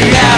yeah.